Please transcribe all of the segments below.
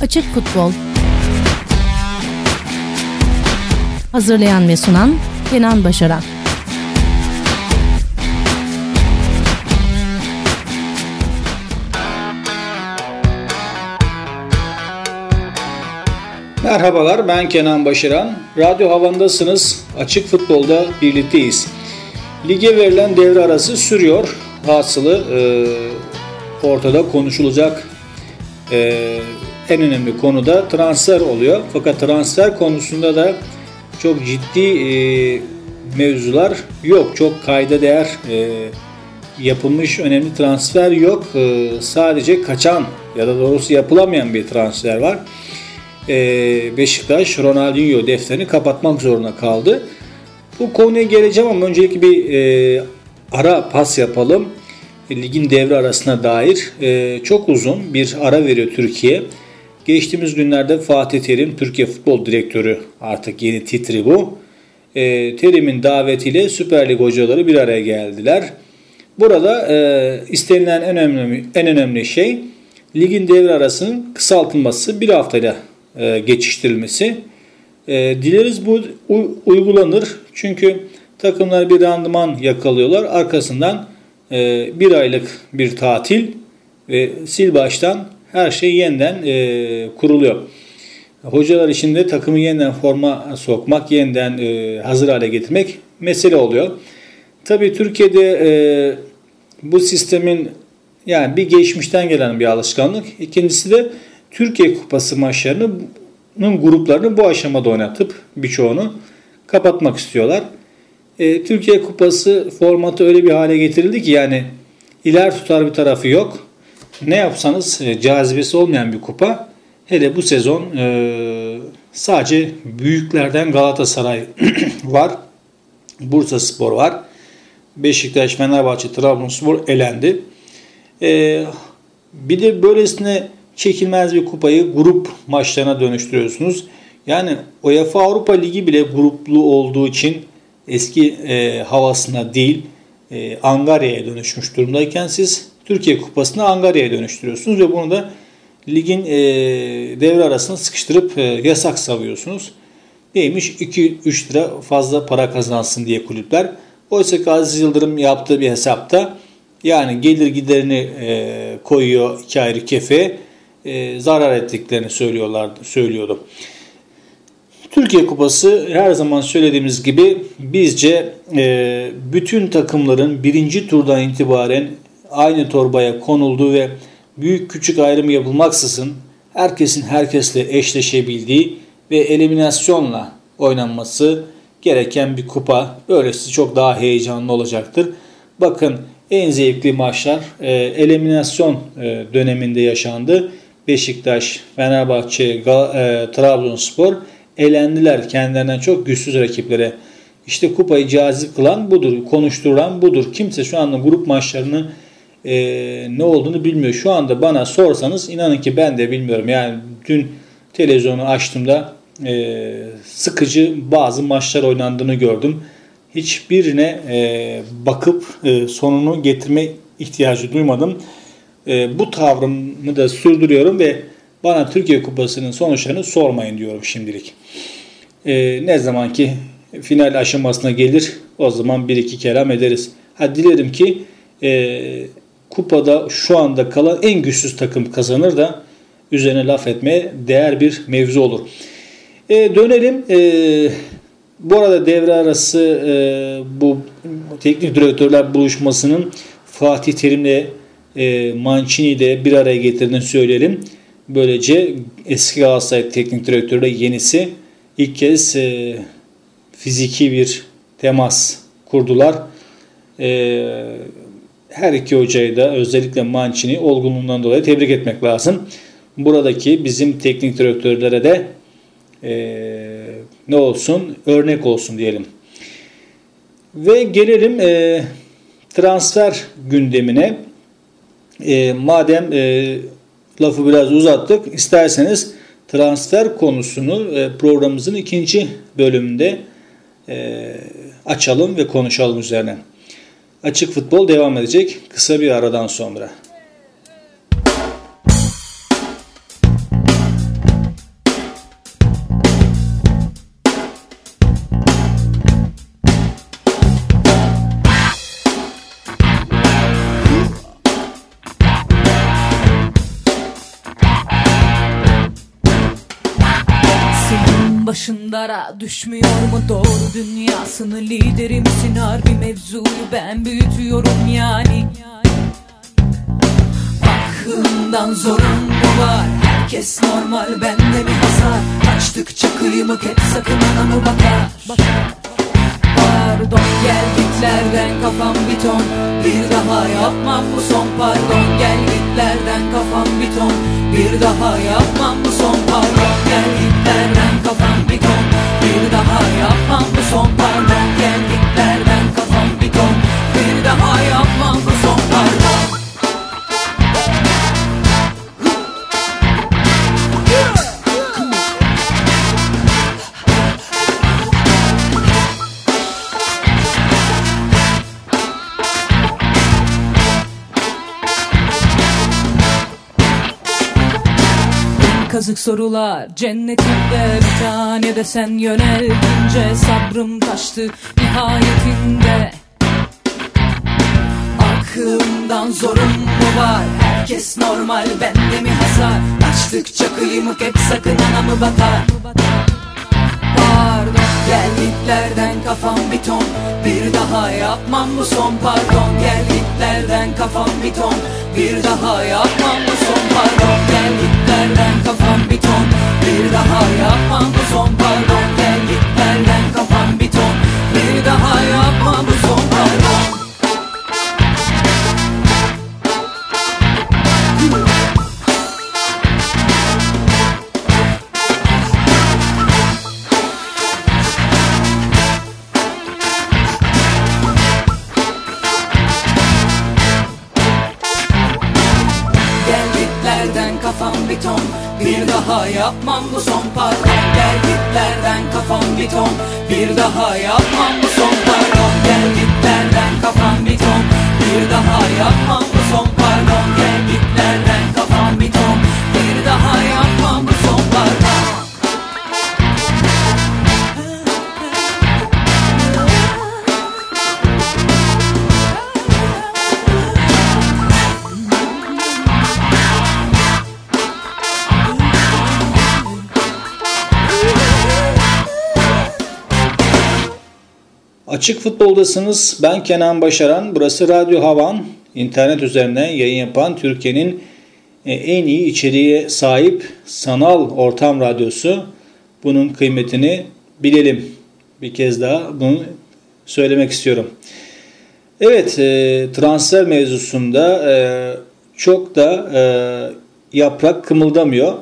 Açık Futbol Hazırlayan ve sunan Kenan Başaran Merhabalar ben Kenan Başaran. Radyo Havan'dasınız. Açık Futbol'da birlikteyiz. Lige verilen devre arası sürüyor. Hasılı e, ortada konuşulacak e, en önemli konu da transfer oluyor. Fakat transfer konusunda da çok ciddi e, mevzular yok. Çok kayda değer e, yapılmış önemli transfer yok. E, sadece kaçan ya da doğrusu yapılamayan bir transfer var. E, Beşiktaş Ronaldinho defterini kapatmak zorunda kaldı. Bu konuya geleceğim ama öncelikle bir e, ara pas yapalım. Ligin devre arasına dair e, çok uzun bir ara veriyor Türkiye. Geçtiğimiz günlerde Fatih Terim, Türkiye Futbol Direktörü artık yeni titri bu. E, Terim'in davetiyle Süper Lig hocaları bir araya geldiler. Burada e, istenilen en önemli en önemli şey ligin devre arasının kısaltılması, bir haftayla e, geçiştirilmesi. E, dileriz bu u, uygulanır çünkü takımlar bir randıman yakalıyorlar. Arkasından e, bir aylık bir tatil ve sil baştan her şey yeniden e, kuruluyor. Hocalar için de takımı yeniden forma sokmak, yeniden e, hazır hale getirmek mesele oluyor. Tabii Türkiye'de e, bu sistemin yani bir geçmişten gelen bir alışkanlık. İkincisi de Türkiye Kupası maçlarının gruplarını bu aşamada oynatıp birçoğunu kapatmak istiyorlar. E, Türkiye Kupası formatı öyle bir hale getirildi ki yani iler tutar bir tarafı yok. Ne yapsanız e, cazibesi olmayan bir kupa. Hele bu sezon e, sadece büyüklerden Galatasaray var. Bursa Spor var. Beşiktaş, Fenerbahçe, Trabzonspor elendi. E, bir de böylesine çekilmez bir kupayı grup maçlarına dönüştürüyorsunuz. Yani UEFA Avrupa Ligi bile gruplu olduğu için eski e, havasına değil e, Angarya'ya dönüşmüş durumdayken siz Türkiye Kupası'nı Angarya'ya dönüştürüyorsunuz ve bunu da ligin e, devre arasına sıkıştırıp e, yasak savuyorsunuz. Neymiş? 2-3 lira fazla para kazansın diye kulüpler. Oysa ki Aziz Yıldırım yaptığı bir hesapta yani gelir giderini e, koyuyor iki ayrı kefe e, zarar ettiklerini söylüyorlardı, söylüyordu. Türkiye Kupası her zaman söylediğimiz gibi bizce e, bütün takımların birinci turdan itibaren aynı torbaya konulduğu ve büyük küçük ayrım yapılmaksızın herkesin herkesle eşleşebildiği ve eliminasyonla oynanması gereken bir kupa. Böylesi çok daha heyecanlı olacaktır. Bakın en zevkli maçlar e, eliminasyon e, döneminde yaşandı. Beşiktaş, Fenerbahçe, e, Trabzonspor elendiler kendilerinden çok güçsüz rakiplere. İşte kupayı cazip kılan budur, konuşturan budur. Kimse şu anda grup maçlarını e, ne olduğunu bilmiyor. Şu anda bana sorsanız inanın ki ben de bilmiyorum. Yani dün televizyonu açtığımda e, sıkıcı bazı maçlar oynandığını gördüm. Hiçbirine e, bakıp e, sonunu getirme ihtiyacı duymadım. E, bu tavrımı da sürdürüyorum ve bana Türkiye Kupası'nın sonuçlarını sormayın diyorum şimdilik. E, ne zaman ki final aşamasına gelir o zaman bir iki kelam ederiz. Ha dilerim ki e, kupada şu anda kalan en güçsüz takım kazanır da üzerine laf etmeye değer bir mevzu olur. E, dönelim. E, bu arada devre arası e, bu teknik direktörler buluşmasının Fatih Terim'le e, Mancini de bir araya getirdiğini söyleyelim. Böylece eski Galatasaray teknik direktörü yenisi ilk kez e, fiziki bir temas kurdular. E, her iki hocayı da özellikle Mancini olgunluğundan dolayı tebrik etmek lazım. Buradaki bizim teknik direktörlere de e, ne olsun örnek olsun diyelim. Ve gelelim e, transfer gündemine. E, madem e, lafı biraz uzattık. İsterseniz transfer konusunu e, programımızın ikinci bölümünde e, açalım ve konuşalım üzerine. Açık futbol devam edecek kısa bir aradan sonra. Başındara düşmüyor mu doğru dünyasını? Lideri misin? Harbi mevzuyu ben büyütüyorum yani. Aklımdan zorun mu var? Herkes normal bende mi hasar. Açtıkça kıymık hep sakın ana bakar? Pardon geldiklerden kafam bir ton. Bir daha yapmam bu son pardon. Geldiklerden kafam bir ton. Bir daha yapmam bu son pardon Geldiklerden kafam bir ton. Bir daha yapmam bu son pardon Geldiklerden kafam bir ton. Bir daha yapmam Kazık sorular cennetinde bir tane de sen yöneldince sabrım taştı nihayetinde. Aklımdan zorun mu var? Herkes normal bende mi hasar? Açtıkça kıymık hep sakın anamı batar Pardon geldiklerden kafam bir ton. Bir daha yapmam bu son pardon. Geldiklerden kafam bir ton. Bir daha yapmam bu son pardon. Geldiklerden kafam bir ton. Bir daha yapmam bu son pardon. Geldiklerden kafam bir ton. Bir daha yapmam Açık Futbol'dasınız. Ben Kenan Başaran. Burası Radyo Havan. İnternet üzerinden yayın yapan Türkiye'nin e, en iyi içeriğe sahip sanal ortam radyosu. Bunun kıymetini bilelim. Bir kez daha bunu söylemek istiyorum. Evet, e, transfer mevzusunda e, çok da yaprak kımıldamıyor.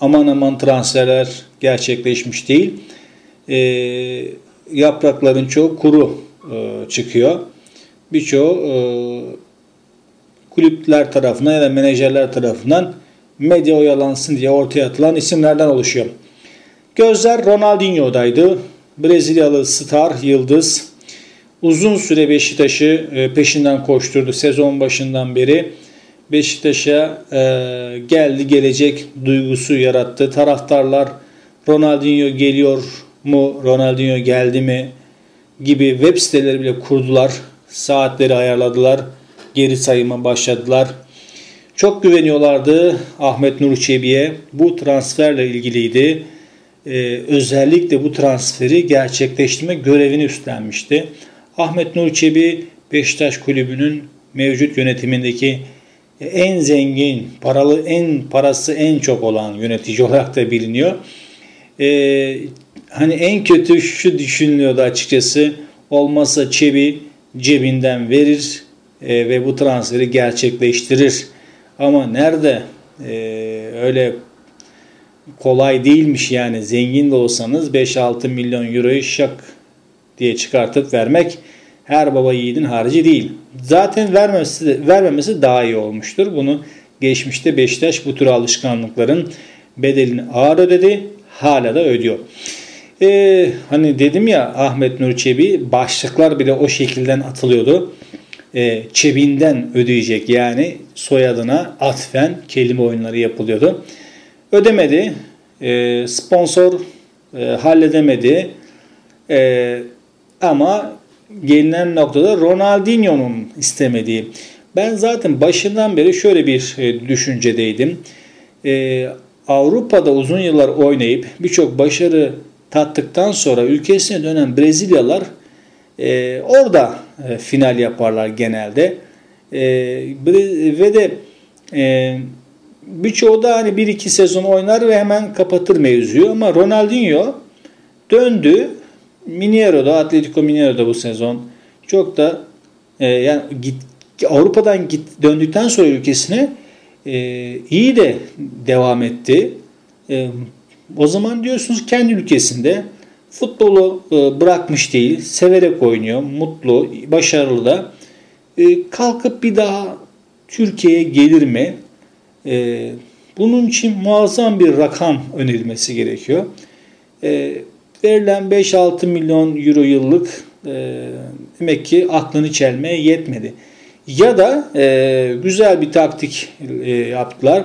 Aman aman transferler gerçekleşmiş değil. Yaprakların çoğu kuru e, çıkıyor. Birçoğu e, kulüpler tarafından ya da menajerler tarafından medya oyalansın diye ortaya atılan isimlerden oluşuyor. Gözler Ronaldinho'daydı. Brezilyalı star, yıldız. Uzun süre Beşiktaş'ı e, peşinden koşturdu sezon başından beri. Beşiktaş'a e, geldi gelecek duygusu yarattı. Taraftarlar Ronaldinho geliyor mu, Ronaldinho geldi mi gibi web siteleri bile kurdular. Saatleri ayarladılar. Geri sayıma başladılar. Çok güveniyorlardı Ahmet Nur Çebi'ye. Bu transferle ilgiliydi. Ee, özellikle bu transferi gerçekleştirme görevini üstlenmişti. Ahmet Nur Çebi Beşiktaş Kulübü'nün mevcut yönetimindeki en zengin, paralı, en parası en çok olan yönetici olarak da biliniyor. Ee, hani en kötü şu düşünülüyordu açıkçası. Olmasa Çebi cebinden verir e, ve bu transferi gerçekleştirir. Ama nerede e, öyle kolay değilmiş yani zengin de olsanız 5-6 milyon euroyu şak diye çıkartıp vermek her baba yiğidin harcı değil. Zaten vermemesi, vermemesi daha iyi olmuştur. Bunu geçmişte Beşiktaş bu tür alışkanlıkların bedelini ağır ödedi. Hala da ödüyor. Ee, hani dedim ya Ahmet Nur Çebi başlıklar bile o şekilden atılıyordu. Ee, Çebinden ödeyecek yani soyadına atfen kelime oyunları yapılıyordu. Ödemedi. Ee, sponsor e, halledemedi. Ee, ama gelinen noktada Ronaldinho'nun istemediği. Ben zaten başından beri şöyle bir e, düşüncedeydim. E, Avrupa'da uzun yıllar oynayıp birçok başarı tattıktan sonra ülkesine dönen Brezilyalılar e, orada e, final yaparlar genelde. E, ve de e, birçoğu da hani bir iki sezon oynar ve hemen kapatır mevzuyu ama Ronaldinho döndü. Mineiro'da, Atletico Mineiro'da bu sezon çok da e, yani git, Avrupa'dan git döndükten sonra ülkesine e, iyi de devam etti. E, o zaman diyorsunuz kendi ülkesinde futbolu e, bırakmış değil, severek oynuyor, mutlu, başarılı da. E, kalkıp bir daha Türkiye'ye gelir mi? E, bunun için muazzam bir rakam önerilmesi gerekiyor. Verilen 5-6 milyon euro yıllık demek ki aklını çelmeye yetmedi. Ya da güzel bir taktik yaptılar.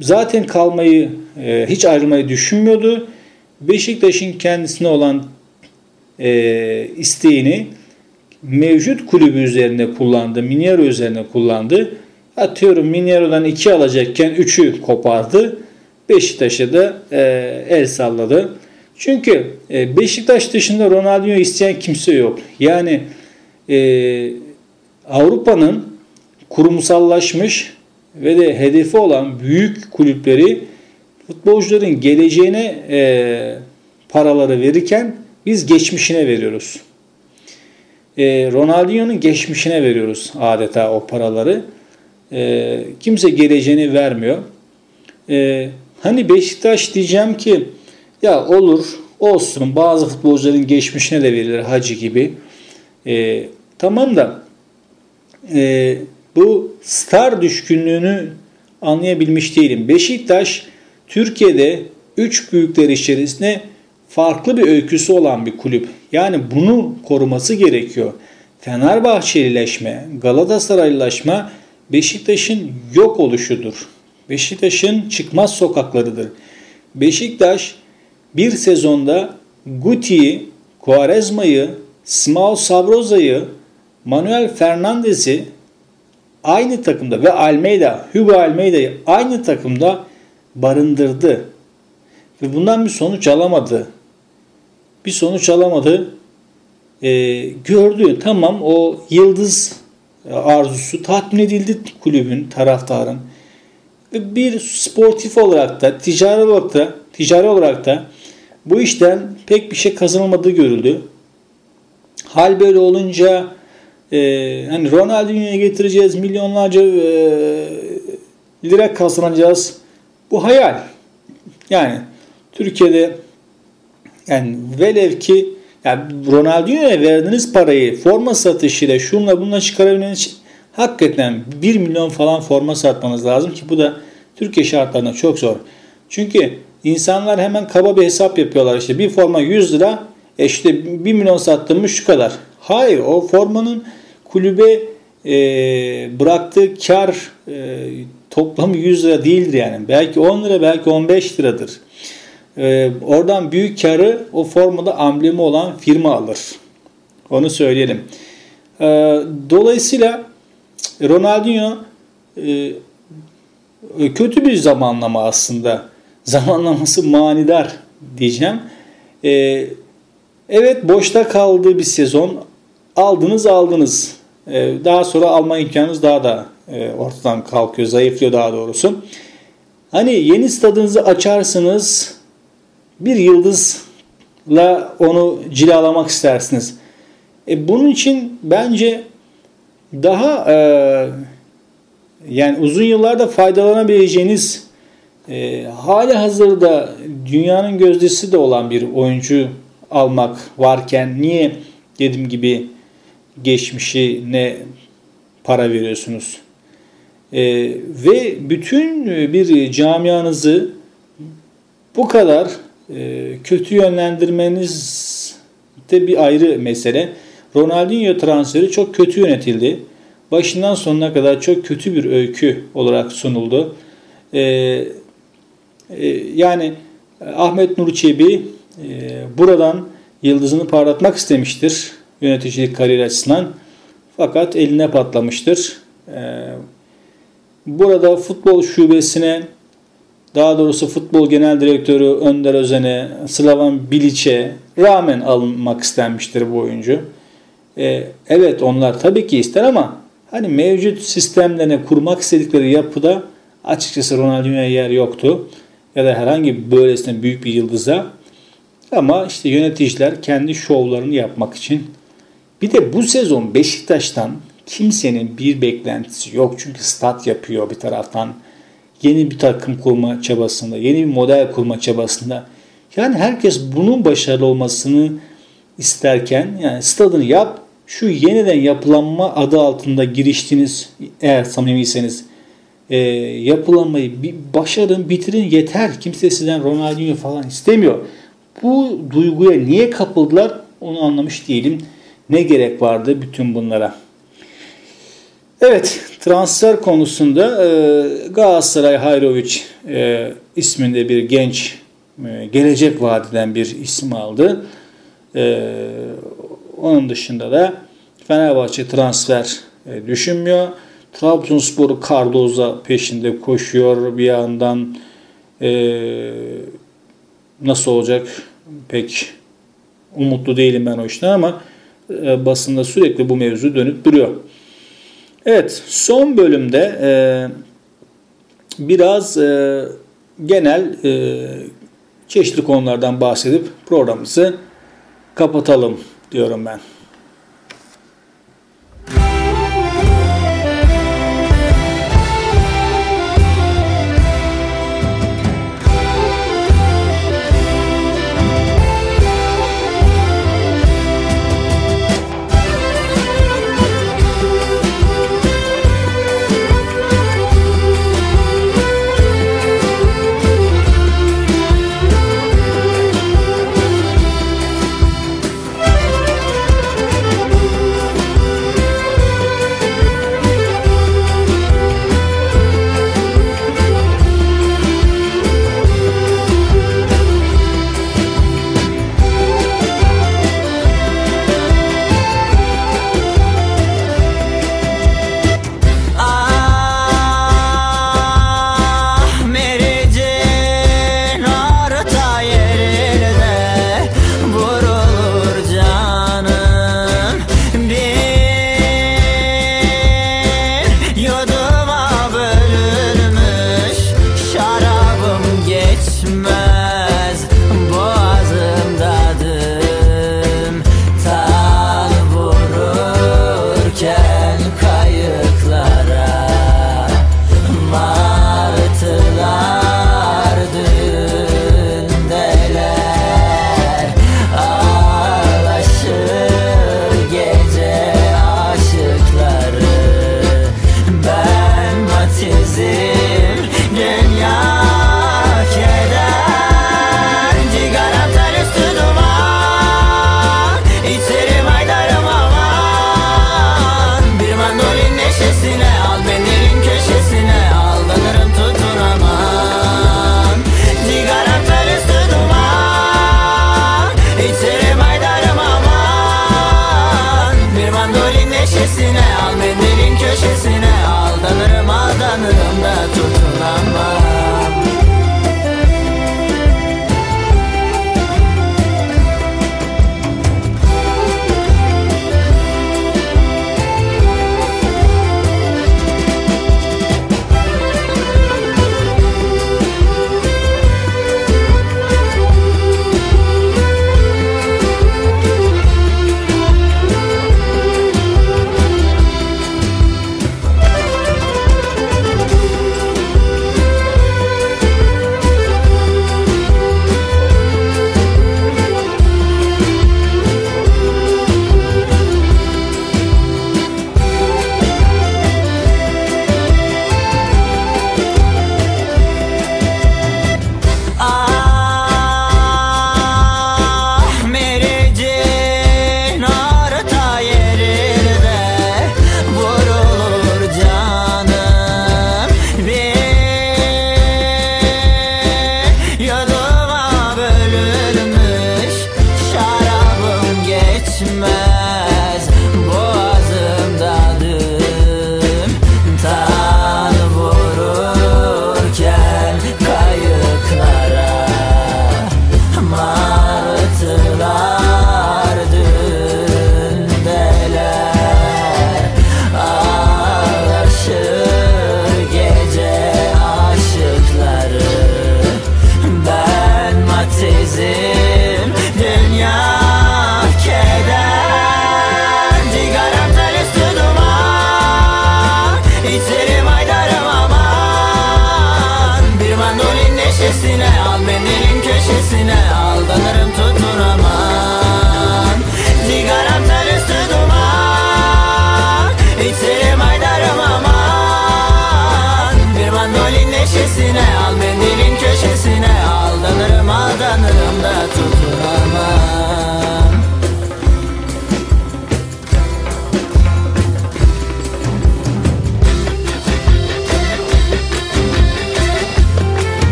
Zaten kalmayı, e, hiç ayrılmayı düşünmüyordu. Beşiktaş'ın kendisine olan e, isteğini mevcut kulübü üzerine kullandı. Mineiro üzerine kullandı. Atıyorum Mineiro'dan 2 alacakken 3'ü kopardı. Beşiktaş'a da e, el salladı. Çünkü e, Beşiktaş dışında Ronaldinho isteyen kimse yok. Yani e, Avrupa'nın kurumsallaşmış ve de hedefi olan büyük kulüpleri futbolcuların geleceğine e, paraları verirken biz geçmişine veriyoruz. E, Ronaldinho'nun geçmişine veriyoruz adeta o paraları. E, kimse geleceğini vermiyor. E, hani Beşiktaş diyeceğim ki ya olur olsun bazı futbolcuların geçmişine de verilir Hacı gibi. E, tamam da e, bu star düşkünlüğünü anlayabilmiş değilim. Beşiktaş Türkiye'de üç büyükler içerisinde farklı bir öyküsü olan bir kulüp. Yani bunu koruması gerekiyor. Fenerbahçelileşme, Galatasaraylılaşma Beşiktaş'ın yok oluşudur. Beşiktaş'ın çıkmaz sokaklarıdır. Beşiktaş bir sezonda Guti'yi, Quaresma'yı, Simao Sabroza'yı, Manuel Fernandez'i aynı takımda ve Almeida, Hugo Almeida'yı aynı takımda barındırdı. Ve bundan bir sonuç alamadı. Bir sonuç alamadı. Ee, gördü tamam o yıldız arzusu tatmin edildi kulübün, taraftarın. Bir sportif olarak da, ticari olarak da, ticari olarak da bu işten pek bir şey kazanılmadığı görüldü. Hal böyle olunca e, hani Ronaldinho'yu getireceğiz, milyonlarca e, lira kazanacağız. Bu hayal. Yani Türkiye'de yani velev ki yani Ronaldinho'ya verdiğiniz parayı forma satışıyla şunla bununla çıkarabilmeniz için hakikaten 1 milyon falan forma satmanız lazım ki bu da Türkiye şartlarında çok zor. Çünkü insanlar hemen kaba bir hesap yapıyorlar. İşte bir forma 100 lira e işte 1 milyon sattım şu kadar. Hayır o formanın kulübe e, bıraktığı kar e, toplamı 100 lira değildir yani. Belki 10 lira belki 15 liradır. E, oradan büyük karı o formada amblemi olan firma alır. Onu söyleyelim. E, dolayısıyla Ronaldinho e, kötü bir zamanlama aslında. Zamanlaması manidar diyeceğim. E, evet boşta kaldığı bir sezon aldınız aldınız. E, daha sonra alma imkanınız daha da e, ortadan kalkıyor, zayıflıyor daha doğrusu. Hani yeni stadınızı açarsınız, bir yıldızla onu cilalamak istersiniz. E, bunun için bence daha e, yani uzun yıllarda faydalanabileceğiniz e, hali hazırda dünyanın gözdesi de olan bir oyuncu almak varken niye dediğim gibi geçmişine para veriyorsunuz? E, ve bütün bir camianızı bu kadar e, kötü yönlendirmeniz de bir ayrı mesele. Ronaldinho transferi çok kötü yönetildi. Başından sonuna kadar çok kötü bir öykü olarak sunuldu. Ee, e, yani Ahmet Nur Çebi e, buradan yıldızını parlatmak istemiştir yöneticilik kariyeri açısından. Fakat eline patlamıştır. Ee, burada futbol şubesine daha doğrusu futbol genel direktörü Önder Özen'e, Slavan Bilic'e rağmen alınmak istenmiştir bu oyuncu. Ee, evet onlar tabii ki ister ama hani mevcut sistemlerine kurmak istedikleri yapıda açıkçası Ronaldinho'ya yer yoktu. Ya da herhangi böylesine büyük bir yıldıza. Ama işte yöneticiler kendi şovlarını yapmak için. Bir de bu sezon Beşiktaş'tan kimsenin bir beklentisi yok. Çünkü stat yapıyor bir taraftan. Yeni bir takım kurma çabasında, yeni bir model kurma çabasında. Yani herkes bunun başarılı olmasını isterken yani stadını yap, şu yeniden yapılanma adı altında giriştiniz eğer samimiyseniz e, yapılanmayı bir başarın bitirin yeter. Kimse sizden Ronaldinho falan istemiyor. Bu duyguya niye kapıldılar onu anlamış değilim. Ne gerek vardı bütün bunlara? Evet transfer konusunda e, Galatasaray Hayrovic e, isminde bir genç e, gelecek vadeden bir isim aldı. E, onun dışında da Fenerbahçe transfer e, düşünmüyor. Trabzonspor'u Cardoza peşinde koşuyor bir yandan. E, nasıl olacak pek umutlu değilim ben o işten ama e, basında sürekli bu mevzu dönüp duruyor. Evet son bölümde e, biraz e, genel e, çeşitli konulardan bahsedip programımızı kapatalım diyorum ben.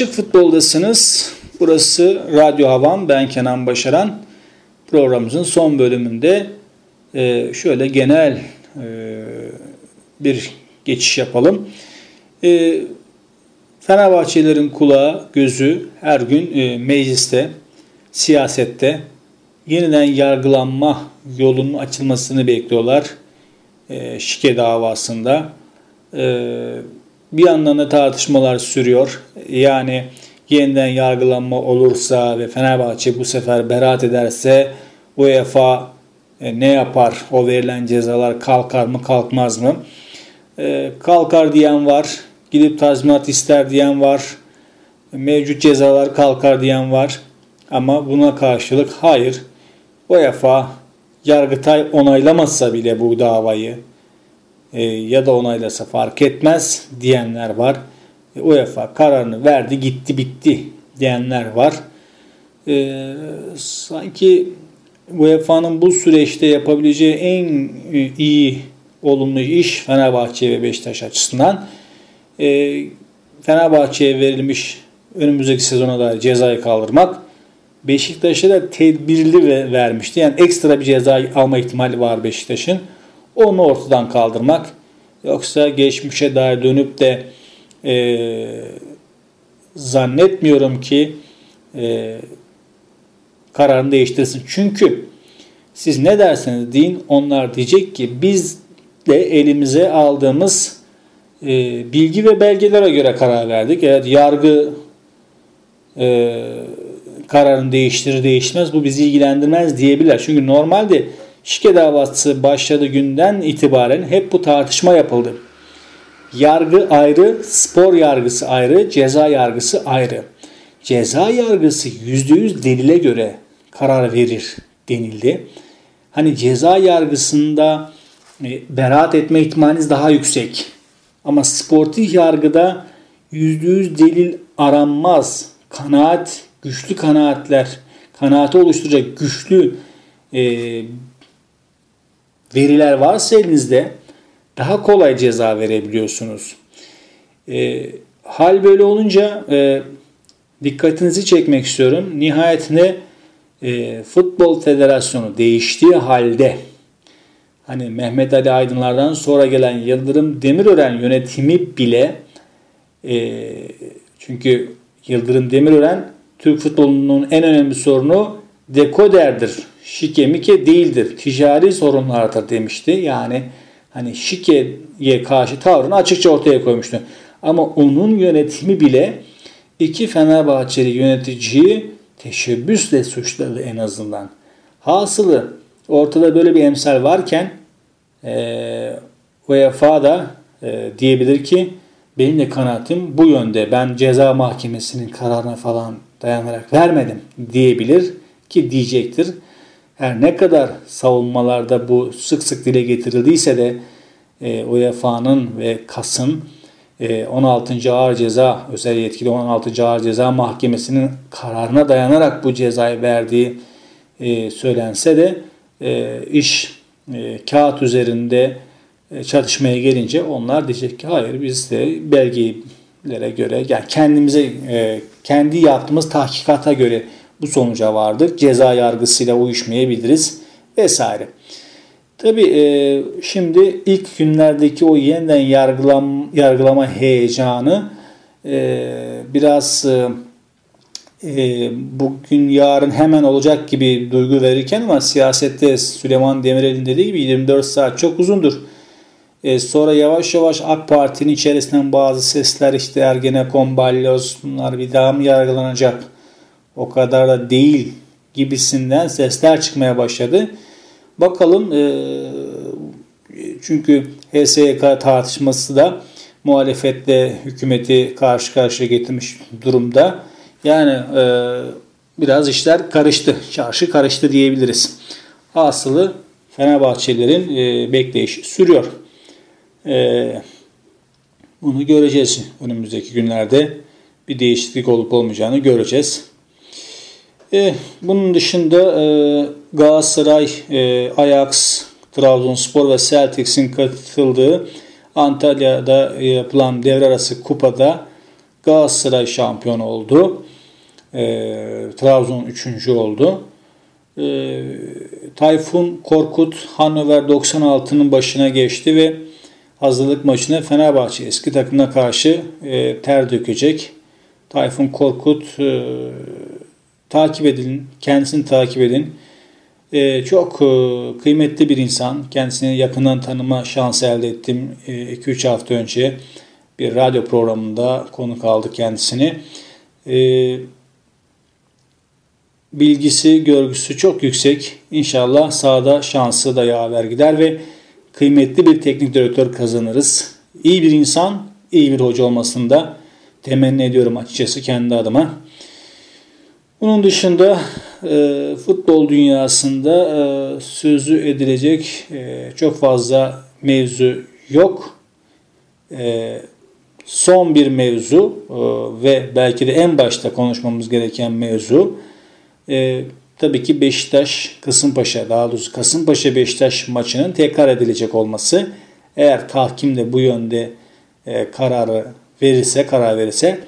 Açık futboldasınız. Burası Radyo Havan. Ben Kenan Başaran. Programımızın son bölümünde e, şöyle genel e, bir geçiş yapalım. E, Fenerbahçelerin kulağı, gözü her gün mecliste, siyasette yeniden yargılanma yolunun açılmasını bekliyorlar. Şike davasında. E, bir yandan da tartışmalar sürüyor. Yani yeniden yargılanma olursa ve Fenerbahçe bu sefer beraat ederse UEFA e, ne yapar? O verilen cezalar kalkar mı kalkmaz mı? E, kalkar diyen var. Gidip tazminat ister diyen var. Mevcut cezalar kalkar diyen var. Ama buna karşılık hayır. UEFA Yargıtay onaylamazsa bile bu davayı e, ya da onaylasa fark etmez diyenler var. E, UEFA kararını verdi gitti bitti diyenler var. E, sanki UEFA'nın bu süreçte yapabileceği en iyi olumlu iş Fenerbahçe ve Beşiktaş açısından Fenerbahçe'ye verilmiş önümüzdeki sezona da cezayı kaldırmak Beşiktaş'a da tedbirli vermişti. Yani ekstra bir ceza alma ihtimali var Beşiktaş'ın. Onu ortadan kaldırmak. Yoksa geçmişe dair dönüp de e, zannetmiyorum ki e, kararını değiştirsin. Çünkü siz ne derseniz deyin onlar diyecek ki biz de elimize aldığımız e, bilgi ve belgelere göre karar verdik. Evet yargı e, kararını değiştirir değişmez bu bizi ilgilendirmez diyebilirler. Çünkü normalde şike davası başladığı günden itibaren hep bu tartışma yapıldı. Yargı ayrı, spor yargısı ayrı, ceza yargısı ayrı. Ceza yargısı %100 delile göre karar verir denildi. Hani ceza yargısında e, beraat etme ihtimaliniz daha yüksek. Ama sportif yargıda %100 delil aranmaz. Kanaat, güçlü kanaatler, kanaati oluşturacak güçlü e, veriler varsa elinizde daha kolay ceza verebiliyorsunuz. E, hal böyle olunca e, dikkatinizi çekmek istiyorum. Nihayetinde e, Futbol Federasyonu değiştiği halde hani Mehmet Ali Aydınlardan sonra gelen Yıldırım Demirören yönetimi bile e, çünkü Yıldırım Demirören Türk futbolunun en önemli sorunu dekoderdir. Şike mike değildir. Ticari sorunlardır demişti. Yani hani şikeye karşı tavrını açıkça ortaya koymuştu. Ama onun yönetimi bile iki Fenerbahçeli yöneticiyi teşebbüsle suçladı en azından. Hasılı ortada böyle bir emsal varken e, UEFA da e, diyebilir ki benim de kanaatim bu yönde. Ben ceza mahkemesinin kararına falan dayanarak vermedim diyebilir ki diyecektir. Her ne kadar savunmalarda bu sık sık dile getirildiyse de e, UEFA'nın ve KAS'ın e, 16. Ağır Ceza özel yetkili 16. Ağır Ceza Mahkemesi'nin kararına dayanarak bu cezayı verdiği e, söylense de e, iş e, kağıt üzerinde e, çatışmaya gelince onlar diyecek ki hayır biz de belgelere göre yani kendimize e, kendi yaptığımız tahkikata göre bu sonuca vardık. Ceza yargısıyla uyuşmayabiliriz vesaire. Tabi e, şimdi ilk günlerdeki o yeniden yargılam, yargılama heyecanı e, biraz e, e, bugün yarın hemen olacak gibi duygu verirken ama siyasette Süleyman Demirel'in dediği gibi 24 saat çok uzundur. E, sonra yavaş yavaş AK Parti'nin içerisinden bazı sesler işte Ergenekon, Balyoz bunlar bir daha mı yargılanacak? O kadar da değil gibisinden sesler çıkmaya başladı. Bakalım e, çünkü HSYK tartışması da muhalefetle hükümeti karşı karşıya getirmiş durumda. Yani e, biraz işler karıştı. Çarşı karıştı diyebiliriz. Asılı Fenerbahçelilerin e, bekleyişi sürüyor. E, bunu göreceğiz önümüzdeki günlerde. Bir değişiklik olup olmayacağını göreceğiz. E, bunun dışında e, Galatasaray, e, Ajax, Trabzonspor ve Celtics'in katıldığı Antalya'da yapılan devre arası kupada Galatasaray şampiyon oldu. E, Trabzon 3. oldu. E, Tayfun Korkut Hannover 96'nın başına geçti ve hazırlık maçına Fenerbahçe eski takımına karşı e, ter dökecek. Tayfun Korkut e, takip edin, kendisini takip edin. E, çok e, kıymetli bir insan. Kendisini yakından tanıma şansı elde ettim 2-3 e, hafta önce. Bir radyo programında konuk aldı kendisini. E, bilgisi, görgüsü çok yüksek. İnşallah sahada şansı da yaver gider ve kıymetli bir teknik direktör kazanırız. İyi bir insan, iyi bir hoca olmasını da temenni ediyorum açıkçası kendi adıma. Bunun dışında e, futbol dünyasında e, sözü edilecek e, çok fazla mevzu yok. E, son bir mevzu e, ve belki de en başta konuşmamız gereken mevzu e, tabii ki Beşiktaş Kasımpaşa daha doğrusu Kasımpaşa Beşiktaş maçının tekrar edilecek olması. Eğer tahkim de bu yönde e, kararı verirse, karar verirse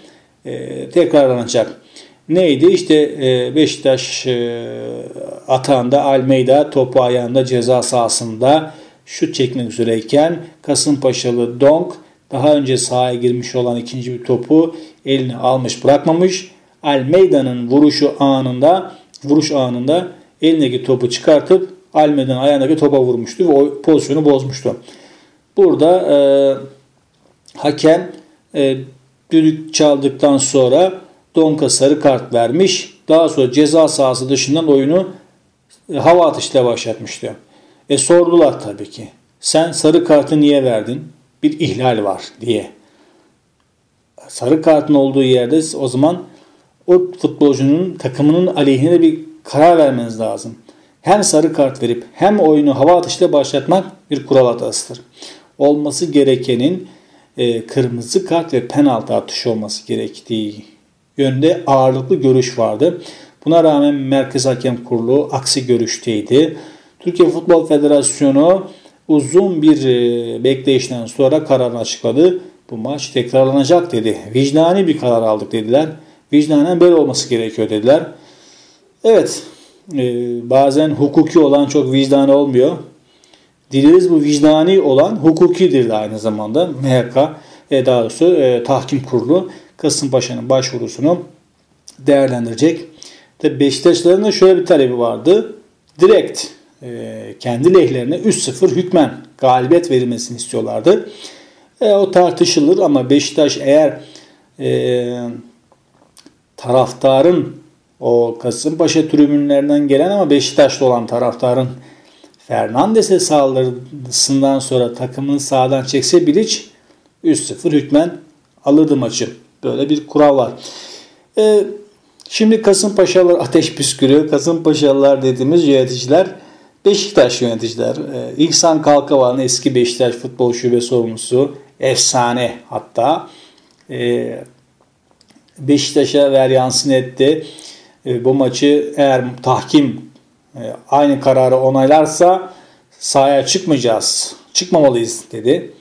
e, tekrarlanacak. Neydi? İşte e, Beşiktaş e, atağında Almeyda topu ayağında ceza sahasında şut çekmek üzereyken Kasımpaşalı Donk daha önce sahaya girmiş olan ikinci bir topu eline almış bırakmamış. Almeida'nın vuruşu anında vuruş anında elindeki topu çıkartıp Almeida'nın ayağındaki topa vurmuştu ve o pozisyonu bozmuştu. Burada e, hakem e, düdük çaldıktan sonra Donka sarı kart vermiş. Daha sonra ceza sahası dışından oyunu e, hava atışıyla başlatmıştı. E sordular tabii ki. Sen sarı kartı niye verdin? Bir ihlal var diye. Sarı kartın olduğu yerde o zaman o futbolcunun takımının aleyhine bir karar vermeniz lazım. Hem sarı kart verip hem oyunu hava atışıyla başlatmak bir kural hatasıdır. Olması gerekenin e, kırmızı kart ve penaltı atışı olması gerektiği yönde ağırlıklı görüş vardı. Buna rağmen Merkez Hakem Kurulu aksi görüşteydi. Türkiye Futbol Federasyonu uzun bir e, bekleyişten sonra kararını açıkladı. Bu maç tekrarlanacak dedi. Vicdani bir karar aldık dediler. Vicdanen böyle olması gerekiyor dediler. Evet e, bazen hukuki olan çok vicdani olmuyor. Dileriz bu vicdani olan hukukidir de aynı zamanda. MHK daha doğrusu e, tahkim kurulu Kasımpaşa'nın başvurusunu değerlendirecek. Tabi Beşiktaşların da şöyle bir talebi vardı. Direkt e, kendi lehlerine 3-0 hükmen galibiyet verilmesini istiyorlardı. E, o tartışılır ama Beşiktaş eğer e, taraftarın o Kasımpaşa tribünlerinden gelen ama Beşiktaş'ta olan taraftarın Fernandes'e saldırısından sonra takımın sağdan çekse Bilic 3-0 hükmen alırdı maçı. Böyle bir kural var. Ee, şimdi Kasımpaşalılar ateş püskürüyor. Kasımpaşalılar dediğimiz yöneticiler Beşiktaş yöneticiler. Ee, İhsan Kalkavan eski Beşiktaş futbol şube sorumlusu. Efsane hatta. Ee, Beşiktaş'a ver yansın etti. Ee, bu maçı eğer tahkim e, aynı kararı onaylarsa sahaya çıkmayacağız. Çıkmamalıyız dedi.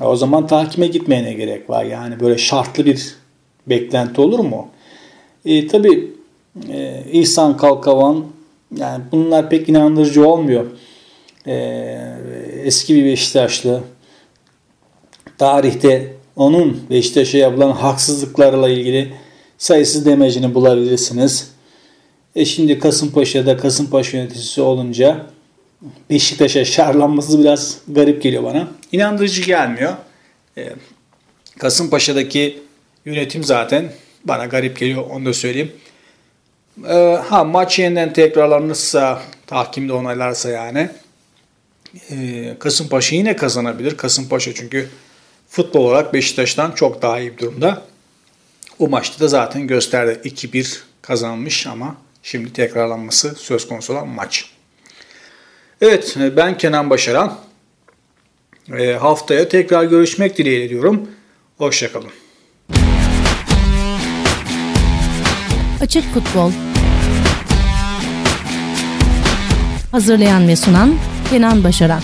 O zaman tahkime gitmeyene gerek var. Yani böyle şartlı bir beklenti olur mu? E, tabii e, İhsan Kalkavan yani bunlar pek inandırıcı olmuyor. E, eski bir Beşiktaşlı. Tarihte onun Beşiktaş'a yapılan haksızlıklarla ilgili sayısız demecini bulabilirsiniz. E şimdi Kasımpaşa'da Kasımpaşa yöneticisi olunca Beşiktaş'a şarlanması biraz garip geliyor bana. İnandırıcı gelmiyor. E, Kasımpaşa'daki yönetim zaten bana garip geliyor onu da söyleyeyim. E, ha maç yeniden tekrarlanırsa tahkimde onaylarsa yani e, Kasımpaşa yine kazanabilir. Kasımpaşa çünkü futbol olarak Beşiktaş'tan çok daha iyi bir durumda. O maçta da zaten gösterdi 2-1 kazanmış ama şimdi tekrarlanması söz konusu olan maç. Evet ben Kenan Başaran. E, haftaya tekrar görüşmek dileğiyle diyorum. Hoşçakalın. Açık Futbol Hazırlayan ve sunan Kenan Başaran